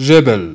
جبل.